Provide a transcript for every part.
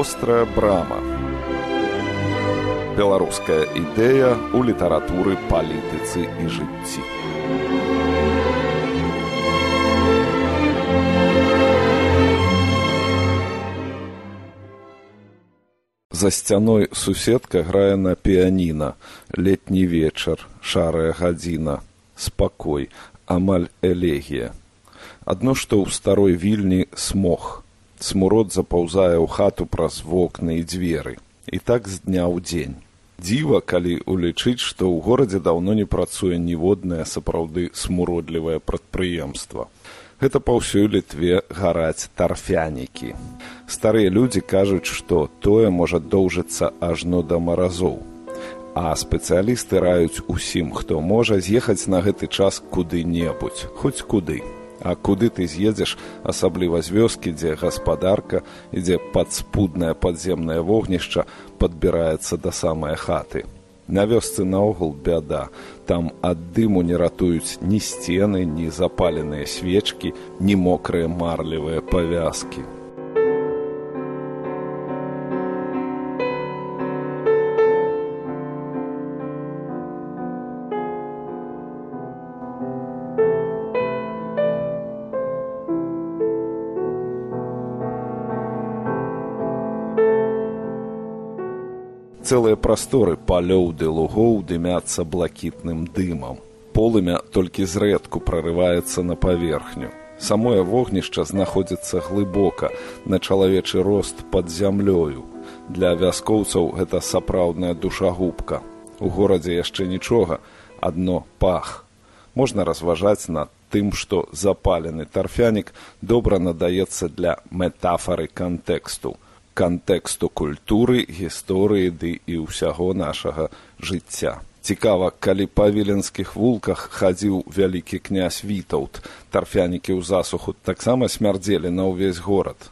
вострая брама. Беларуская ідэя ў літаратуры палітыцы і жыцці. За сцяной суседка грае на піяніна летні вечар шарая гадзіна спакой амаль элегія. Адно што ў старой вільні смог смурод запаўзае ў хату праз вокны і дзверы. І так з дня ў дзень. Дзіва калі улічыць што ў горадзе даўно не працуе ніводнае сапраўды смуродлівае прадпрыемства. Гэта па ўсёй літве гараць тарфянікі. Старыя людзі кажуць што тое можа доўжыцца ажно да маразоў. А спецыялісты раюць усім хто можа з'ехаць на гэты час куды-небудзь хоць куды А куды ты з'едзеш, асабліва з вёскі, дзе гаспадарка і дзе падспуднае падземнае вогнішча падбіраецца да самай хаты. На вёсцы наогул бяда. Там ад дыму не ратуюць ні сцены, ні запаленыя свечкі, ні мокрыя марлівыя павязкі. Цэлыя прасторы палёў ды лугоў дымяцца блакітным дымам. Полымя толькі зрэдку прарываецца на паверхню. Самое вогнішча знаходзіцца глыбока на чалавечы рост пад зямлёю. Для вяскоўцаў гэта сапраўдная душагубка. У горадзе яшчэ нічога, адно пах. Можна разважаць над тым, што запалены тарфянік добра надаецца для метафары кантэксту кантэксту культуры, гісторыі ды і ўсяго нашага жыцця. Цікава, калі па віленскіх вулках хадзіў вялікі князь вітаўт, тарфянікі ў засуху таксама смярдзелі на ўвесь горад.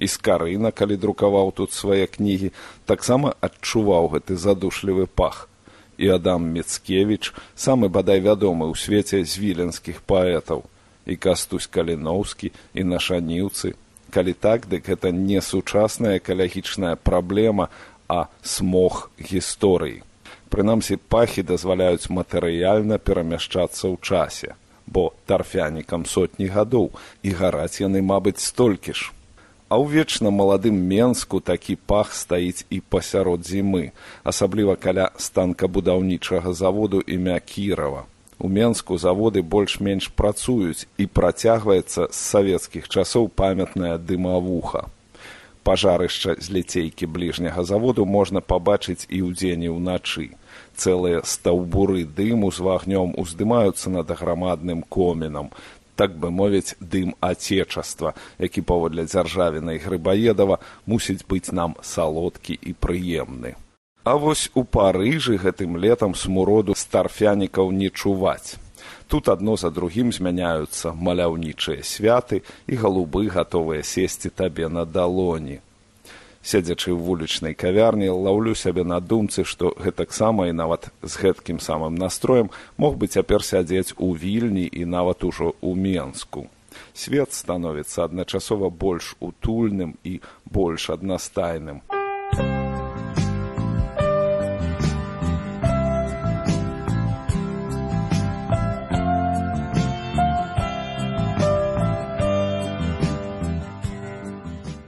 І скарына, калі друкаваў тут свае кнігі, таксама адчуваў гэты задушлівы пах. І Адам Мецкевіч, самы бадай вядомы ў свеце з віленскіх паэтаў, і кастусь каліноўскі і нашаніўцы, калі так дык гэта не сучасная экалагічная праблема а смог гісторыі. Прынамсі пахі дазваляюць матэрыяльна перамяшчацца ў часе бо тарфянікам сотні гадоў і гараць яны мабыць столькі ж. А ў вечна маладым менску такі пах стаіць і пасярод зімы асабліва каля станкабудаўнічага заводу імя кірава У Менску заводы больш-менш працуюць і працягваецца з савецкіх часоў памятная дымавуха. Пажарышча з ляцейкі бліжняга заводу можна пабачыць і ўдзень і ўначы. Цэлыя стаўбуры дыму з вагнём уздымаюцца над грамадным комінам. Так бы мовіць дым ацечаства, які паводле дзяржавіна і грыбаедава мусіць быць нам салодкі і прыемны. А вось у парыжы гэтым летам смуроду старфянікаў не чуваць. Тут адно за другім змяняюцца маляўнічыя святы і галубы гатовыя сесці табе на далоні. Седзячы ў вулічнай кавярні лаўлю сябе на думцы, што гэтаксама і нават з гэткім самым настроем мог бы цяпер сядзець у вільні і нават ужо ў менску. Свет становіцца адначасова больш утульным і больш аднастайным.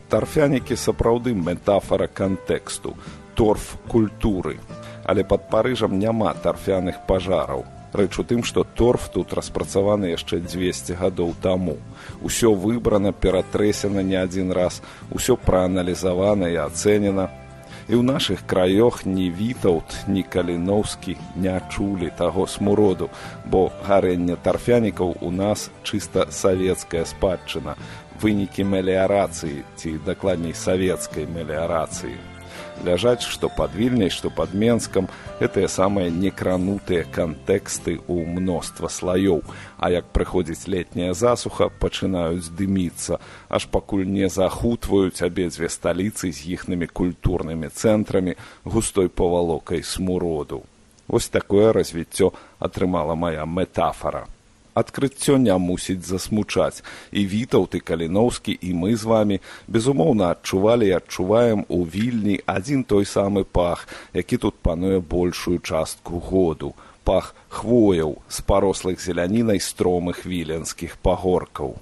Тарфянікі сапраўды метафара кантэксту торф культуры. Але пад парыжам няма тарфяных пажараў. Рэч у тым што торф тут распрацаваны яшчэ 200 гадоў таму. Усё выбрана ператрэсена не адзін раз усё прааналізавана і ацэнена. І ў нашых краёх ні вітаўт ні каліноўскі не чулі таго смуроду бо гарэнне тарфянікаў у нас чыста савецкая спадчына вынікі меліярацыі ці дакладней савецкай меліярацыі. Ляжаць, што пад вільняй, што пад менскам гэтыя самыя некранутыя кантэксты ў мноства слаёў, а як прыходзіць летняя засуха, пачынаюць дыміцца, аж пакуль не захутваюць абедзве сталіцы з іхнымі культурнымі цэнтрамі густой павалокай смуроду. Вось такое развіццё атрымала мая метафара адкрыццё не мусіць засмучаць і вітаўты каліноўскі і мы з вамі безумоўна адчувалі і адчуваем у вільні адзін той самы пах які тут пануе большую частку году пах хвояў з парослых зелянінай стромых віленскіх пагоркаў.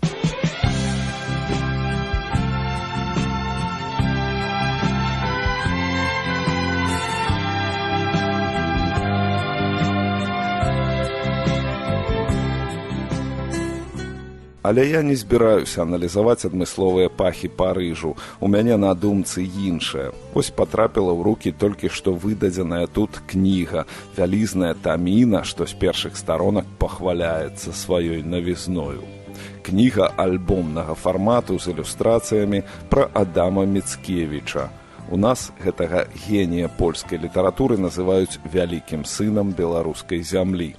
Але я не збіраюся аналізаваць адмысловыя пахі парыжу. У мяне на думцы іншае. Вось патрапіла ў рукі толькі што выдадзеная тут кніга, вялізная таміна, што з першых старонак пахваляецца сваёй навізною. Кніга альбомнага фармату з ілюстрацыямі пра Адама Мецкевіча. У нас гэтага генія польскай літаратуры называюць вялікім сынам беларускай зямлі.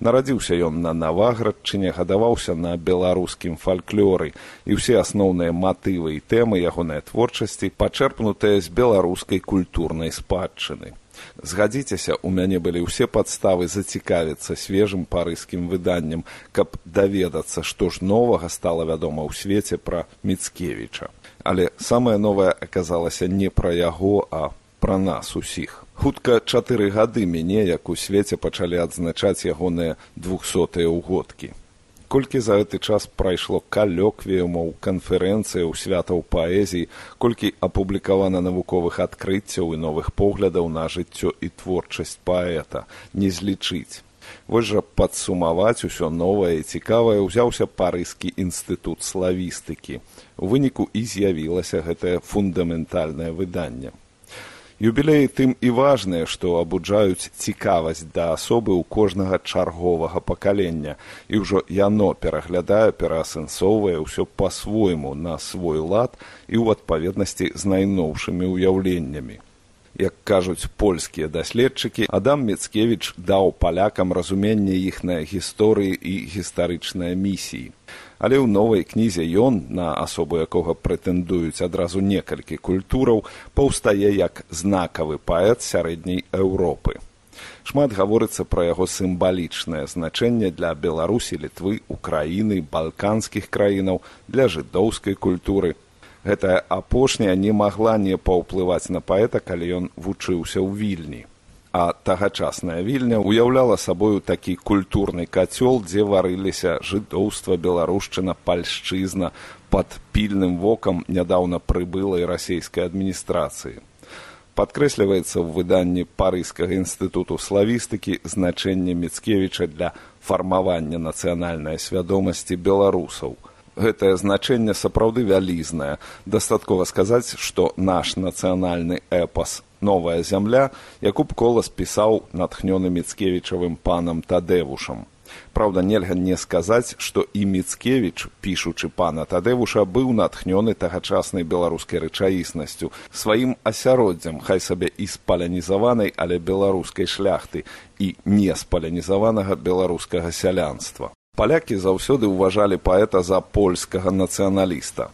Нарадзіўся ён на наваградчыне, гадаваўся на беларускім фальклоры і ўсе асноўныя матывы і тэмы ягонай творчасці пачэрпнутыя з беларускай культурнай спадчыны. Згадзіцеся, у мяне былі ўсе падставы зацікавіцца свежым парыскім выданнем, каб даведацца, што ж новага стала вядома ў свеце пра Мецкевіча. Але самае новае аказалася не пра яго, а пра нас усіх хутка чатыры гады мяне як у свеце пачалі адзначаць ягоныя двухсотыя ўгодкі. Колькі за гэты час прайшло калёквіумаў канферэнцыяў святаў паэзіі колькі апублікавана навуковых адкрыццяў і новых поглядаў на жыццё і творчасць паэта. Не злічыць. Вось жа падсумаваць усё новае і цікавае ўзяўся парыскі інстытут славістыкі. У выніку і з'явілася гэтае фундаментальнае выданне Юбілеі тым і важныя, што абуджаюць цікавасць да асобы ў кожнага чарговага пакалення, і ўжо яно пераглядае, пераасэнсоўвае ўсё па-свойму на свой лад і ў адпаведнасці з найноўшымі ўяўленнямі. Як кажуць польскія даследчыкі, Адам Мецкевіч даў палякам разуменне іхнай гісторыі і гістарычнай місіі але ў новай кнізе ён на асобу якога прэтэндуюць адразу некалькі культураў паўстае як знакавы паэт сярэдняй еўропы. Шмат гаворыцца пра яго сімвалічнае значэнне для беларусі літвы украіны балканскіх краінаў для жыдоўскай культуры. Гэтая апошняя не магла не паўплываць на паэта калі ён вучыўся ў вільні а тагачасная вільня ўяўляла сабою такі культурны кацёл дзе варыліся жыдоўства беларушчына пальшчызна пад пільным вокам нядаўна прыбылай расійскай адміністрацыі. Падкрэсліваецца ў выданні парыскага інстытуту славістыкі значэнне мецкевіча для фармавання нацыянальнай свядомасці беларусаў. Гэтае значэнне сапраўды вялізнае. Дастаткова сказаць што наш нацыянальны эпас новая зямля якуб колас пісаў натхнёны міцкевічавым панам тадэвушам Праўда, нельга не сказаць, што і міцкевіч, пішучы пана тадэвуша быў натхнёны тагачаснай беларускай рэчаіснасцю сваім асяроддзям хай сабе і спалянізаванай, але беларускай шляхты і не спалянізаванага беларускага сялянства. Палякі заўсёды ўважалі паэта за польскага нацыяналіста.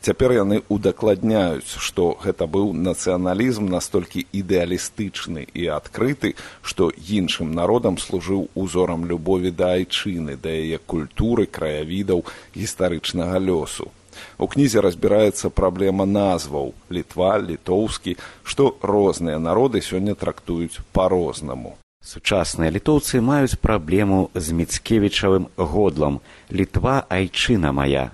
Цяпер яны удакладняюць, што гэта быў нацыяналізм настолькі ідэалістычны і адкрыты, што іншым народам служыў узорам любові да айчыны, да яе культуры, краявідаў гістарычнага лёсу. У кнізе разбіраецца праблема назваў літва, літоўскі, што розныя народы сёння трактуюць па-рознаму. Сучасныя літоўцы маюць праблему з міцкевічавым годлам літва айчына моя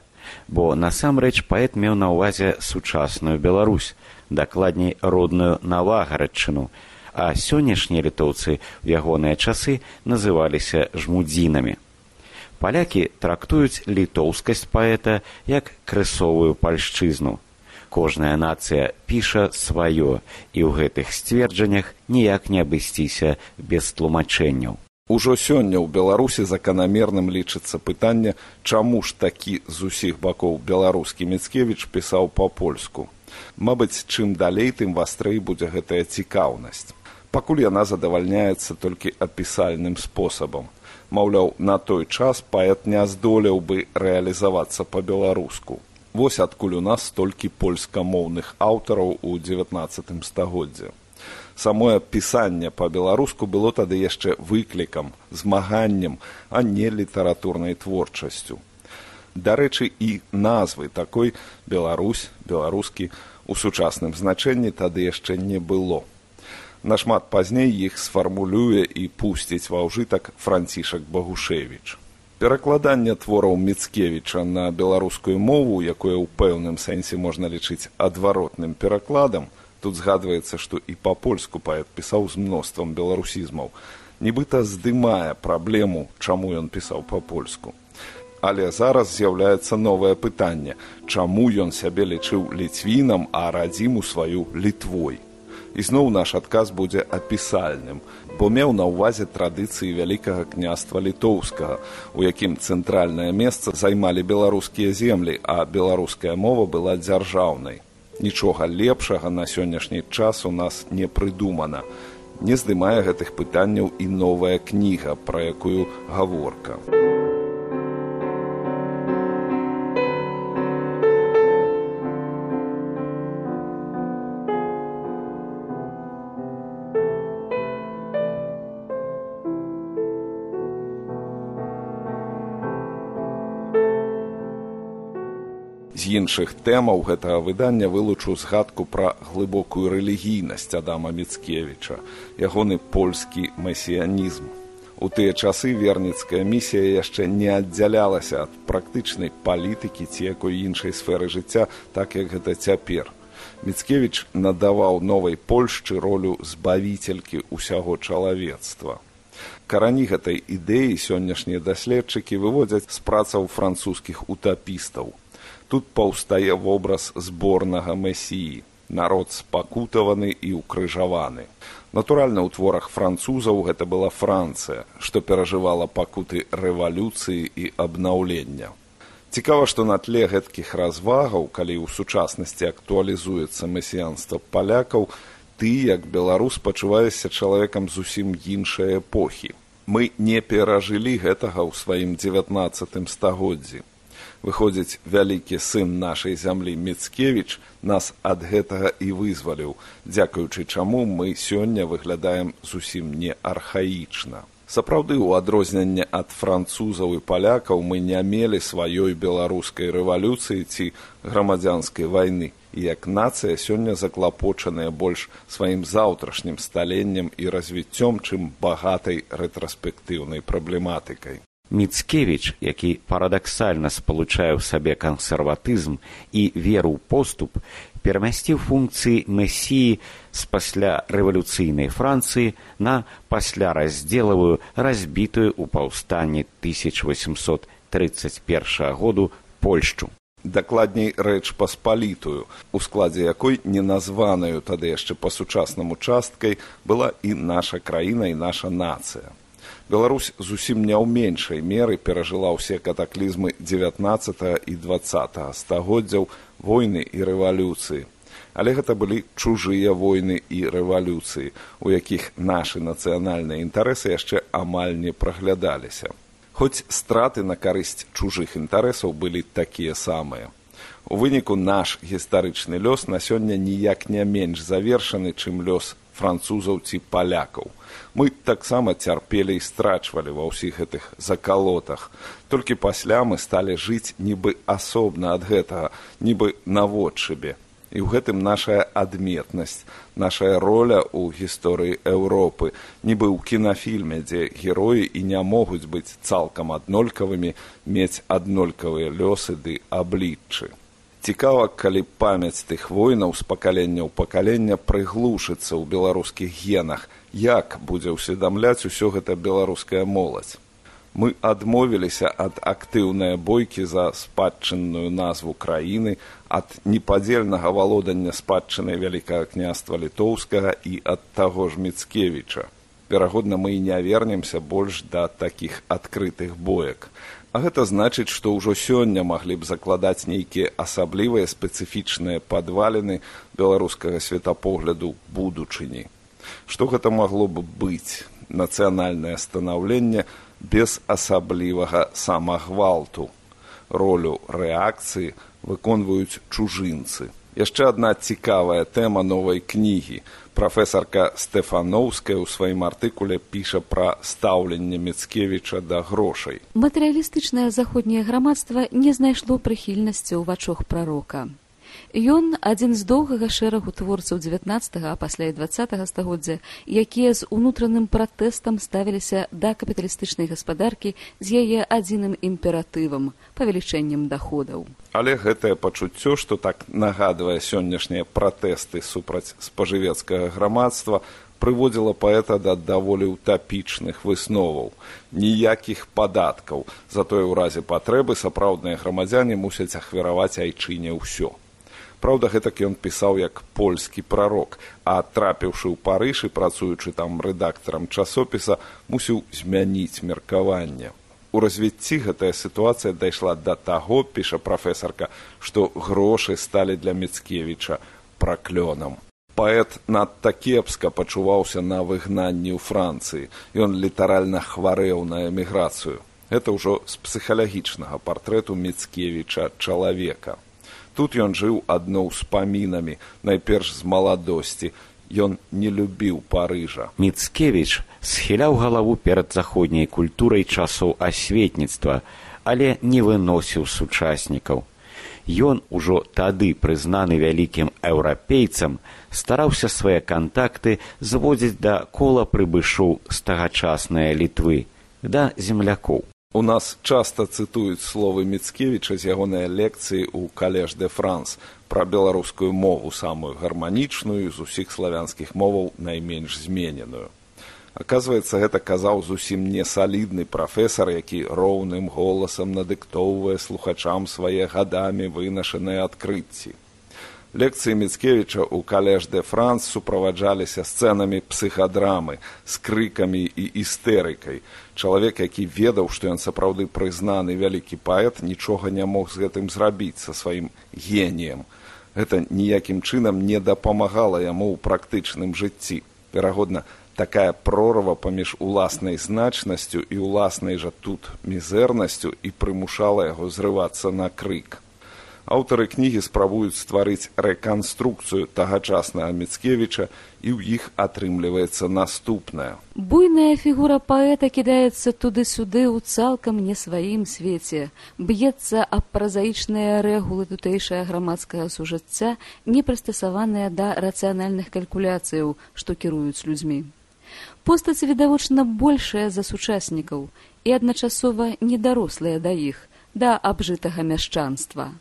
бо насамрэч паэт меў на ўвазе сучасную беларусь дакладней родную навагарадчыну. А сённяшнія літоўцы ў ягоныя часы называліся жмудзінамі. Палякі трактуюць літоўскасць паэта як крысовую пальшчызну. Кожная нацыя піша сваё і ў гэтых сцверджаннях ніяк не абысціся без тлумачэнняў Ужо сёння ў беларусі заканамерным лічыцца пытанне чаму ж такі з усіх бакоў беларускі міцкевіч пісаў па-польску. Мабыць чым далей тым вастрэй будзе гэтая цікаўнасць. Пакуль яна задавальняецца толькі апісальным спосабам. Маўляў на той час паэт не здолеў бы рэалізавацца па-беларуску. Вось адкуль у нас столькі польскамоўных аўтараў у дзевятнацатым стагоддзе Самое пісанне па-беларуску было тады яшчэ выклікам, змаганнем, а не літаратурнай творчасцю. Дарэчы, і назвы такой Беларусь, беларускі у сучасным значэнні тады яшчэ не было. Нашмат пазней іх сфармулюе і пусціць ва ўжытак францішак Багушевіч. Перакладанне твораў Мцкевіча на беларускую мову, якое ў пэўным сэнсе можна лічыць адваротным перакладам, тут згадваецца, што і па-польску паэт пісаў з мноствам беларусізмаў, нібыта здымае праблему, чаму ён пісаў па-польску. Але зараз з'яўляецца новае пытанне, чаму ён сябе лічыў ліцвінам, а радзіму сваю літвой. Ізноў наш адказ будзе апісальным, бо меў на ўвазе традыцыі вялікага княства літоўскага, у якім цэнтральнае месца займалі беларускія землі, а беларуская мова была дзяржаўнай. Нічога лепшага на сённяшні час у нас не прыдумана. Не здымае гэтых пытанняў і новая кніга, пра якую гаворка. Іншых тэмаў гэтага выдання вылучу згадку пра глыбокую рэлігійнасць Адама Мцкевіча, ягоны польскі масіянізм. У тыя часы верніцкая місія яшчэ не аддзялялася ад практычнай палітыкі ці якой іншай сферы жыцця, так як гэта цяпер. Мцкевіч надаваў новай Польшчы ролю збавіцелькі ўсяго чалавецтва. Карані гэтай ідэі сённяшнія даследчыкі выводзяць з працаў французскіх утапістаў тут паўстае вобраз зборнага месіі. Народ спакутаваны і ўкрыжаваны. Натуральна ў творах французаў гэта была францыя што перажывала пакуты рэвалюцыі і абнаўлення. Цікава што на тле гэткіх развагаў калі ў сучаснасці актуалізуецца месіянства палякаў ты як беларус пачуваешся чалавекам зусім іншай эпохі. Мы не перажылі гэтага ў сваім дзевятнацатым стагоддзі выходзіць вялікі сын нашай зямлі мецкевіч нас ад гэтага і вызваліў дзякуючы чаму мы сёння выглядаем зусім не архаічна. Сапраўды ў адрозненне ад французаў і палякаў мы не мелі сваёй беларускай рэвалюцыі ці грамадзянскай вайны. Як нацыя сёння заклапочаная больш сваім заўтрашнім сталеннем і развіццём чым багатай рэтраспектыўнай праблематыкай Міцкевіч, які парадаксальна спалучае ў сабе кансерватызм і веру ў поступ, перамясціў функцыі месіі з пасля рэвалюцыйнай францыі на пасляраздзелавую разбітую ў паўстанні 1831 году польшчу. Дакладней рэч паспалітую у складзе якой неназваную тады яшчэ па сучаснаму часткай была і наша краіна і наша нацыя Беларусь зусім не ў меншай меры перажыла ўсе катаклізмы 19 і 20 стагоддзяў войны і рэвалюцыі. Але гэта былі чужыя войны і рэвалюцыі, у якіх нашы нацыянальныя інтарэсы яшчэ амаль не праглядаліся. Хоць страты на карысць чужых інтарэсаў былі такія самыя. У выніку наш гістарычны лёс на сёння ніяк не менш завершаны, чым лёс французаў ці палякаў мы таксама цярпелі і страчвалі ва ўсіх гэтых закалотах. Толькі пасля мы сталі жыць нібы асобна ад гэтага нібы наводшыбе і ў гэтым нашая адметнасць нашая роля ў гісторыі еўропы. Нібы ў кінафільме дзе героі і не могуць быць цалкам аднолькавымі мець аднолькавыя лёсы ды абліччы. Цікава калі памяць тых войнаў з пакалення ў пакалення прыглушыцца ў беларускіх генах як будзе ўсведамляць усё гэта беларуская моладзь. Мы адмовіліся ад актыўнай бойкі за спадчынную назву краіны, ад непадзельнага валодання спадчынай вялікага княства літоўскага і ад таго ж міцкевіча. Верагодна, мы і не вернемся больш да такіх адкрытых боек. А гэта значыць, што ўжо сёння маглі б закладаць нейкія асаблівыя спецыфічныя падваліны беларускага светапогляду будучыні што гэта магло бы быць? Нацыянальнае станаўленне без асаблівага самагвалту. Ролю рэакцыі выконваюць чужынцы. Яшчэ адна цікавая тэма новай кнігі. Прафесарка стэфаноўская ў сваім артыкуле піша пра стаўленне міцкевіча да грошай. Матэрыялістычнае заходняе грамадства не знайшло прыхільнасці ў вачох прарока Ён адзін з доўгага шэрагу творцаў 19, а пасля і 20 стагоддзя, якія з унутраным пратэстам ставіліся да капіталістычнай гаспадаркі з яе адзіным імператывам павелічэннем даходаў. Але гэтае пачуццё, што так нагадвае сённяшнія пратэсты супраць спажывецкага грамадства, прыводзіла паэта да даволі утапічных высноваў. Ніякіх падаткаў. Затое ў разе патрэбы сапраўдныя грамадзяне мусяць ахвяраваць айчыне ўсё Праўда, гэтак ён пісаў як польскі прарок, а трапіўшы ў парыж і працуючы там рэдактарам часопіса, мусіў змяніць меркаванне. У развіцці гэтая сітуацыя дайшла да таго, піша прафесарка, што грошы сталі для Мецкевіча праклёнам. Паэт надта кепска пачуваўся на выгнанні ў Францыі. Ён літаральна хварэў на эміграцыю. Гэта ўжо з псіхалагічнага партрэту Мецкевіча чалавека. Тут ён жыў адно ўспамінамі, найперш з маладосці. Ён не любіў парыжа. Міцкевіч схіляў галаву перад заходняй культурай часоў асветніцтва, але не выносіў сучаснікаў. Ён ужо тады прызнаны вялікім еўрапейцам, стараўся свае кантакты зводзіць да кола прыбышоў з тагачасныя літвы, да землякоў. У нас часта цытуюць словы Мецкевіча з ягонай лекцыі ў калеж де Франс пра беларускую мову самую гарманічную з усіх славянскіх моваў найменш змененую. Аказваецца, гэта казаў зусім не салідны прафесар, які роўным голасам надыктоўвае слухачам свае гадамі вынашаныя адкрыцці. Лекцыі Мецкевіча ў калеж де Франс суправаджаліся сцэнамі псіхадрамы, з крыкамі і істэрыкай. Чалавек, які ведаў, што ён сапраўды прызнаны вялікі паэт, нічога не мог з гэтым зрабіць са сваім геніем. Гэта ніякім чынам не дапамагала яму ў практычным жыцці. Верагодна, такая прорва паміж уласнай значнасцю і ўласнай жа тут мізэрнасцю і прымушала яго зрывацца на крык аўтары кнігі спрабуюць стварыць рэканструкцыю тагачаснага міцкевіча і ў іх атрымліваецца наступная буйная фігура паэта кідаецца туды-сюды ў цалкам не сваім свеце. Б'ецца аб празаічныя рэгулы тутэйшая грамадскага сужыцця не прыстасаваныя да рацыянальных калькуляцыяў што кіруюць людзьмі. Постаць відавочна большая за сучаснікаў і адначасова недарослая да іх да абжытага мяшчанства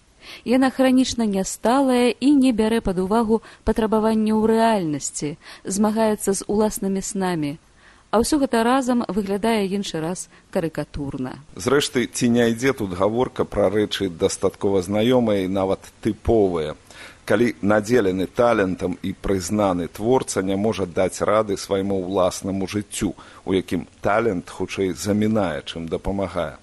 Яна хранічна нясталая і не бярэ пад увагу патрабаванне ў рэальнасці, змагаецца з уласнымі снамі. А ўсё гэта разам выглядае іншы раз карыкатурна. Зрэшты, ці не ідзе тут гаворка пра рэчы дастаткова знаёмыя і нават тыповыя. Калі надзелены талентам і прызнаны творца не можа даць рады свайму ўласнаму жыццю, у якім талент хутчэй замінае, чым дапамагае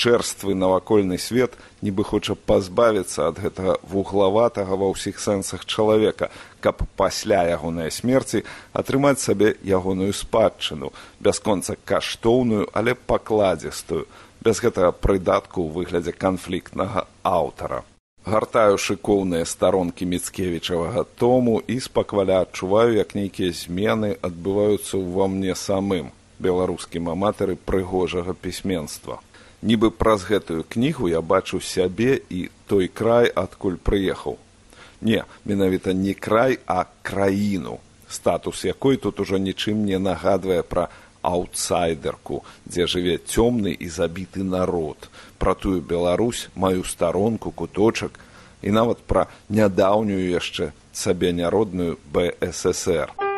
чэрствы навакольны свет нібы хоча пазбавіцца ад гэтага вуглаватага ва ўсіх сэнсах чалавека, каб пасля ягонай смерці атрымаць сабе ягоную спадчыну, бясконца каштоўную, але пакладзістую, без гэтага прыдатку ў выглядзе канфліктнага аўтара. Гартаю шыкоўныя старонкі міцкевічавага тому і спакваля адчуваю, як нейкія змены адбываюцца ўва мне самым беларускім аматары прыгожага пісьменства нібы праз гэтую кнігу я бачу сябе і той край адкуль прыехаў. Не менавіта не край а краіну статус якой тут ужо нічым не нагадвае пра аўтсайдерку дзе жыве цёмны і забіты народ. Пра тую беларусь маю старонку куточак і нават пра нядаўнюю яшчэ сабе няродную бсср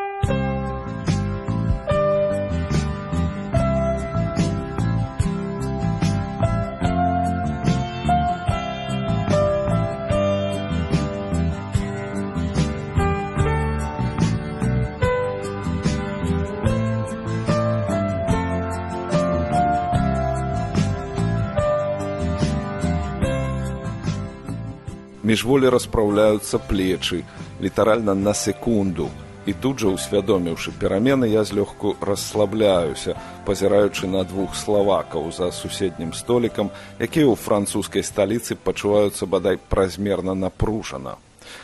міжволі распраўляюцца плечы літаральна на секунду і тут жа усвядоміўшы перамены я злёгку расслабляюся пазіраючы на двух славакаў за суседнім столікам якія ў французскай сталіцы пачуваюцца бадай празмерна напружана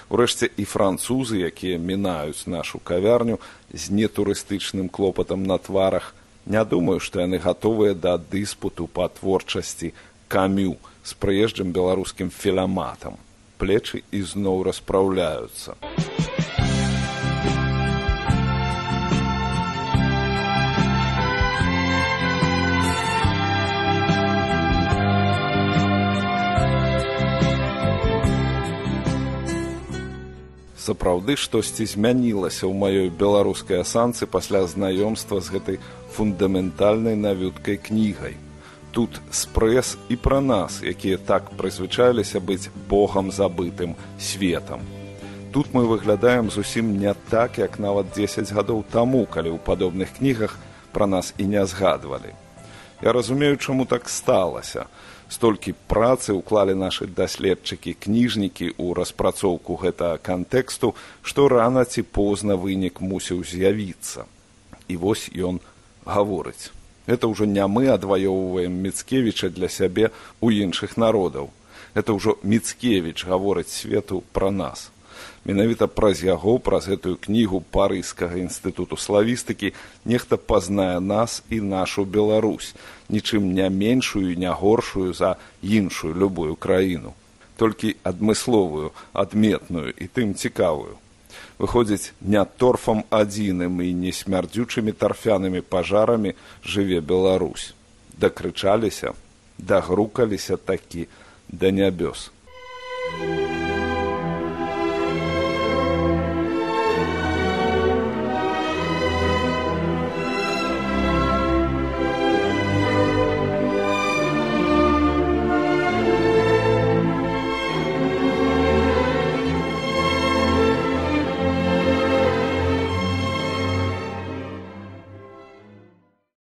Урэшце і французы, якія мінаюць нашу кавярню з нетурыстычным клопатам на тварах, не думаю, што яны гатовыя да дыспуту па творчасці камю з прыезджым беларускім філаматам. Плечы ізноў распраўляюцца. сапраўды штосьці змянілася ў маёй беларускай асанцы пасля знаёмства з гэтай фундаментальнай навюткай кнігай. Тут спрэс і пра нас, якія так прызвычаліся быць богам забытым светам. Тут мы выглядаем зусім не так, як нават 10 гадоў таму, калі ў падобных кнігах пра нас і не згадвалі. Я разумею, чаму так сталася столькі працы ўклалі нашы даследчыкі кніжнікі ў распрацоўку гэтага кантэксту, што рана ці позна вынік мусіў з'явіцца. І вось ён гаворыць. Это ўжо не мы адваёўваем Мцкевіча для сябе ў іншых народаў. Это ўжо Мцкевіч гаворыць свету пра нас. Менавіта праз яго праз гэтую кнігу парыскага інстытуту славістыкі нехта пазнае нас і нашу беларусь нічым не меншую не горшую за іншую любую краіну. Толькі адмысловую адметную і тым цікавую выходзіць не торфам адзіным і не смярдзючымі тарфянымі пажарамі жыве беларусь дакрычаліся дагрукаліся такі да нябёс. thank you